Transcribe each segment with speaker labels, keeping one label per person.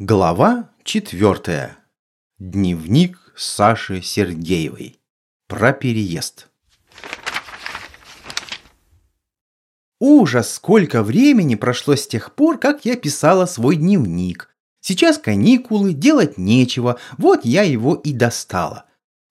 Speaker 1: Глава четвертая. Дневник Саши Сергеевой. Про переезд. Ужас, сколько времени прошло с тех пор, как я писала свой дневник. Сейчас каникулы, делать нечего, вот я его и достала.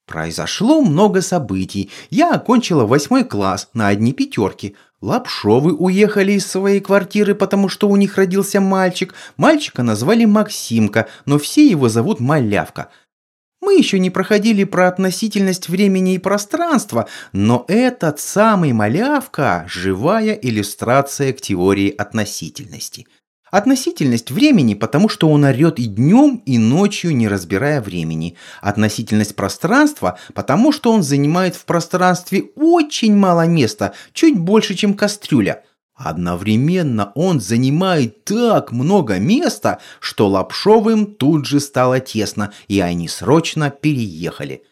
Speaker 1: Произошло много событий. Я окончила восьмой класс на одни пятерки – Лапшовы уехали из своей квартиры, потому что у них родился мальчик. Мальчика назвали Максимка, но все его зовут Малявка. Мы еще не проходили про относительность времени и пространства, но этот самый Малявка – живая иллюстрация к теории относительности – Относительность времени, потому что он орет и днем, и ночью, не разбирая времени. Относительность пространства, потому что он занимает в пространстве очень мало места, чуть больше, чем кастрюля. Одновременно он занимает так много места, что Лапшовым тут же стало тесно, и они срочно переехали.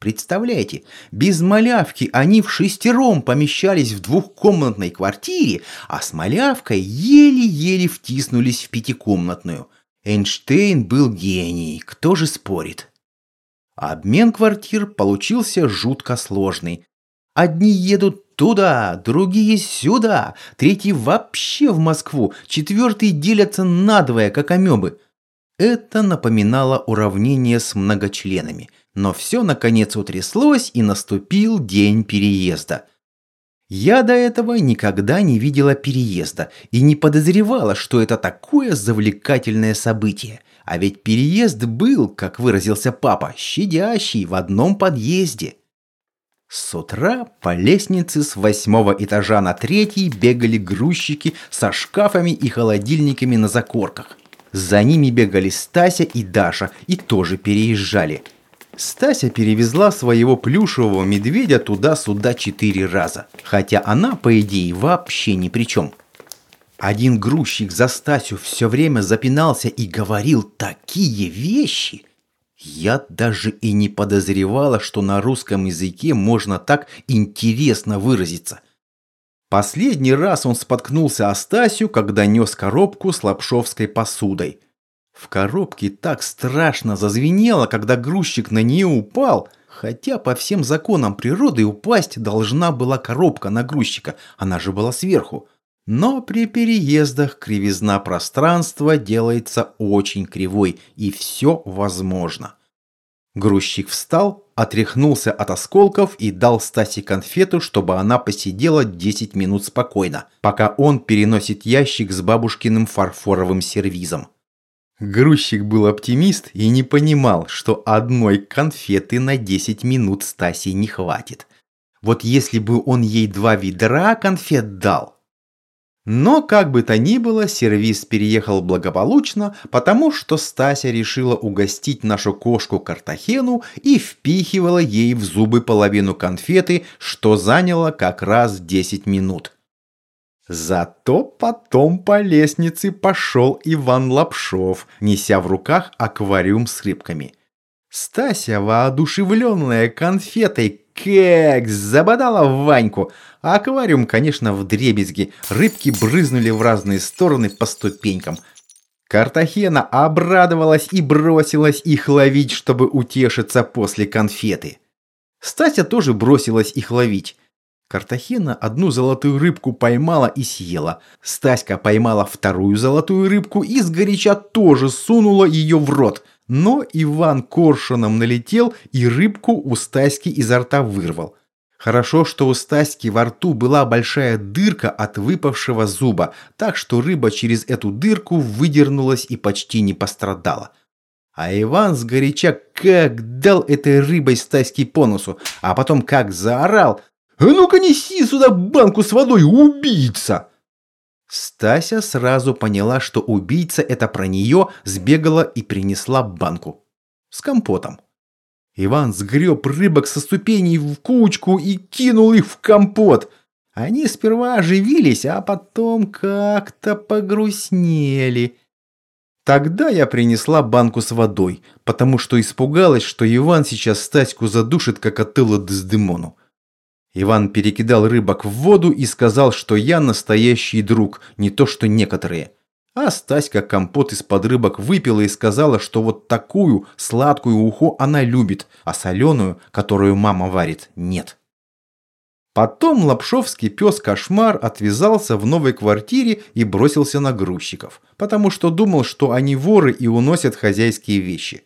Speaker 1: Представляете, без малявки они в шестером помещались в двухкомнатной квартире, а с малявкой еле-еле втиснулись в пятикомнатную. Эйнштейн был гений, кто же спорит? Обмен квартир получился жутко сложный. Одни едут туда, другие сюда, третьи вообще в Москву, четвертые делятся надвое, как амебы. Это напоминало уравнение с многочленами – но все наконец утряслось и наступил день переезда. Я до этого никогда не видела переезда и не подозревала, что это такое завлекательное событие. А ведь переезд был, как выразился папа, щадящий в одном подъезде. С утра по лестнице с восьмого этажа на третий бегали грузчики со шкафами и холодильниками на закорках. За ними бегали Стася и Даша и тоже переезжали – Стася перевезла своего плюшевого медведя туда-сюда четыре раза, хотя она, по идее, вообще ни при чем. Один грузчик за Стасю все время запинался и говорил такие вещи. Я даже и не подозревала, что на русском языке можно так интересно выразиться. Последний раз он споткнулся о Стасю, когда нес коробку с лапшовской посудой – в коробке так страшно зазвенело, когда грузчик на нее упал, хотя по всем законам природы упасть должна была коробка на грузчика, она же была сверху. Но при переездах кривизна пространства делается очень кривой, и все возможно. Грузчик встал, отряхнулся от осколков и дал Стасе конфету, чтобы она посидела 10 минут спокойно, пока он переносит ящик с бабушкиным фарфоровым сервизом. Грузчик был оптимист и не понимал, что одной конфеты на 10 минут Стасе не хватит. Вот если бы он ей два ведра конфет дал. Но, как бы то ни было, сервис переехал благополучно, потому что Стася решила угостить нашу кошку Картахену и впихивала ей в зубы половину конфеты, что заняло как раз 10 минут. Зато потом по лестнице пошел Иван Лапшов, неся в руках аквариум с рыбками. Стася, воодушевленная конфетой, как забодала Ваньку. Аквариум, конечно, в дребезги. Рыбки брызнули в разные стороны по ступенькам. Картахена обрадовалась и бросилась их ловить, чтобы утешиться после конфеты. Стася тоже бросилась их ловить. Картахена одну золотую рыбку поймала и съела. Стаська поймала вторую золотую рыбку и сгоряча тоже сунула ее в рот. Но Иван коршуном налетел и рыбку у Стаськи изо рта вырвал. Хорошо, что у Стаськи во рту была большая дырка от выпавшего зуба, так что рыба через эту дырку выдернулась и почти не пострадала. А Иван сгоряча как дал этой рыбой Стаське по носу, а потом как заорал – «А ну-ка неси сюда банку с водой, убийца!» Стася сразу поняла, что убийца это про нее, сбегала и принесла банку. С компотом. Иван сгреб рыбок со ступеней в кучку и кинул их в компот. Они сперва оживились, а потом как-то погрустнели. Тогда я принесла банку с водой, потому что испугалась, что Иван сейчас Стаську задушит, как Атыла Дездемону. Иван перекидал рыбок в воду и сказал, что я настоящий друг, не то что некоторые. А Стаська компот из-под рыбок выпила и сказала, что вот такую сладкую уху она любит, а соленую, которую мама варит, нет. Потом лапшовский пес-кошмар отвязался в новой квартире и бросился на грузчиков, потому что думал, что они воры и уносят хозяйские вещи.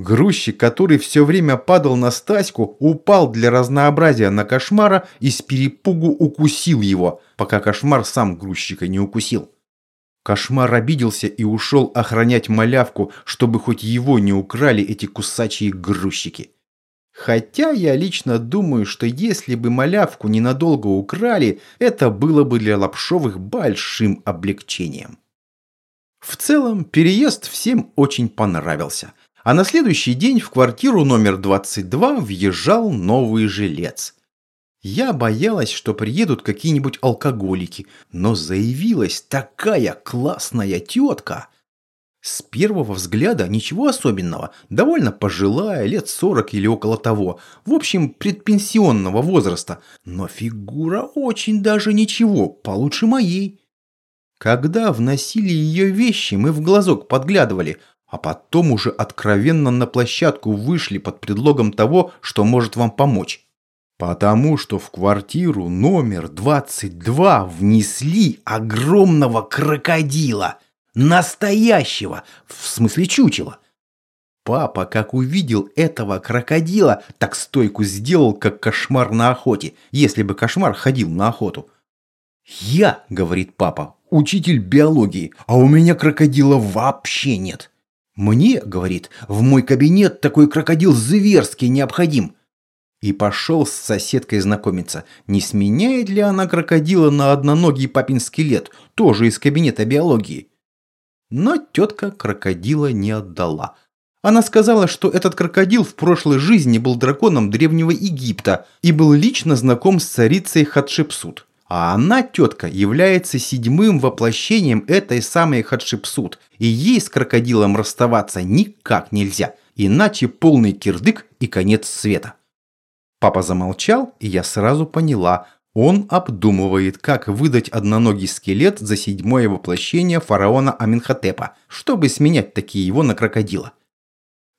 Speaker 1: Грузчик, который все время падал на Стаську, упал для разнообразия на кошмара и с перепугу укусил его, пока кошмар сам грузчика не укусил. Кошмар обиделся и ушел охранять малявку, чтобы хоть его не украли эти кусачие грузчики. Хотя я лично думаю, что если бы малявку ненадолго украли, это было бы для Лапшовых большим облегчением. В целом, переезд всем очень понравился. А на следующий день в квартиру номер 22 въезжал новый жилец. Я боялась, что приедут какие-нибудь алкоголики, но заявилась такая классная тетка – с первого взгляда ничего особенного, довольно пожилая, лет 40 или около того, в общем, предпенсионного возраста, но фигура очень даже ничего, получше моей. Когда вносили ее вещи, мы в глазок подглядывали, а потом уже откровенно на площадку вышли под предлогом того, что может вам помочь. Потому что в квартиру номер 22 внесли огромного крокодила – Настоящего, в смысле чучела. Папа, как увидел этого крокодила, так стойку сделал, как кошмар на охоте, если бы кошмар ходил на охоту. «Я», — говорит папа, — «учитель биологии, а у меня крокодила вообще нет». «Мне», — говорит, — «в мой кабинет такой крокодил зверски необходим». И пошел с соседкой знакомиться, не сменяет ли она крокодила на одноногий папин скелет, тоже из кабинета биологии. Но тетка крокодила не отдала. Она сказала, что этот крокодил в прошлой жизни был драконом Древнего Египта и был лично знаком с царицей Хатшепсут. А она, тетка, является седьмым воплощением этой самой Хатшепсут, и ей с крокодилом расставаться никак нельзя, иначе полный кирдык и конец света. Папа замолчал, и я сразу поняла – он обдумывает, как выдать одноногий скелет за седьмое воплощение фараона Аминхотепа, чтобы сменять такие его на крокодила.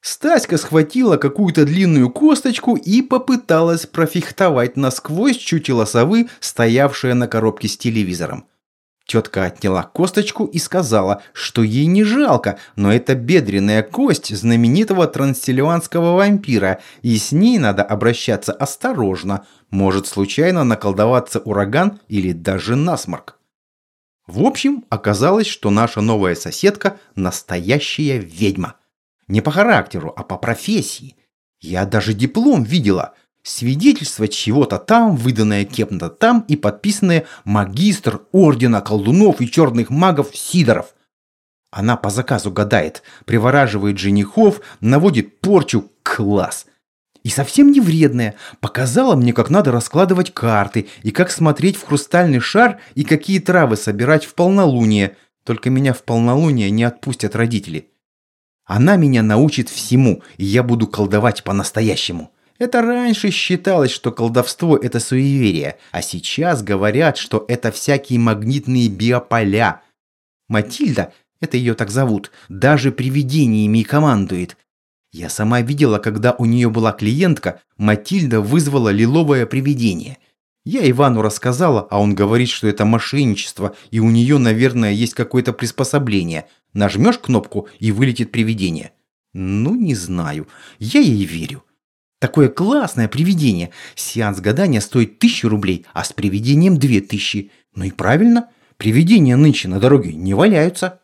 Speaker 1: Стаська схватила какую-то длинную косточку и попыталась профехтовать насквозь чучело совы, стоявшее на коробке с телевизором. Тетка отняла косточку и сказала, что ей не жалко, но это бедренная кость знаменитого трансильванского вампира, и с ней надо обращаться осторожно. Может случайно наколдоваться ураган или даже насморк. В общем, оказалось, что наша новая соседка – настоящая ведьма. Не по характеру, а по профессии. Я даже диплом видела – Свидетельство чего-то там, выданное кем-то там и подписанное магистр ордена колдунов и черных магов Сидоров. Она по заказу гадает, привораживает женихов, наводит порчу. Класс! И совсем не вредная. Показала мне, как надо раскладывать карты, и как смотреть в хрустальный шар, и какие травы собирать в полнолуние. Только меня в полнолуние не отпустят родители. Она меня научит всему, и я буду колдовать по-настоящему. Это раньше считалось, что колдовство – это суеверие, а сейчас говорят, что это всякие магнитные биополя. Матильда, это ее так зовут, даже привидениями командует. Я сама видела, когда у нее была клиентка, Матильда вызвала лиловое привидение. Я Ивану рассказала, а он говорит, что это мошенничество, и у нее, наверное, есть какое-то приспособление. Нажмешь кнопку, и вылетит привидение. Ну, не знаю. Я ей верю. Такое классное привидение. Сеанс гадания стоит тысячу рублей, а с привидением две тысячи. Ну и правильно, привидения нынче на дороге не валяются.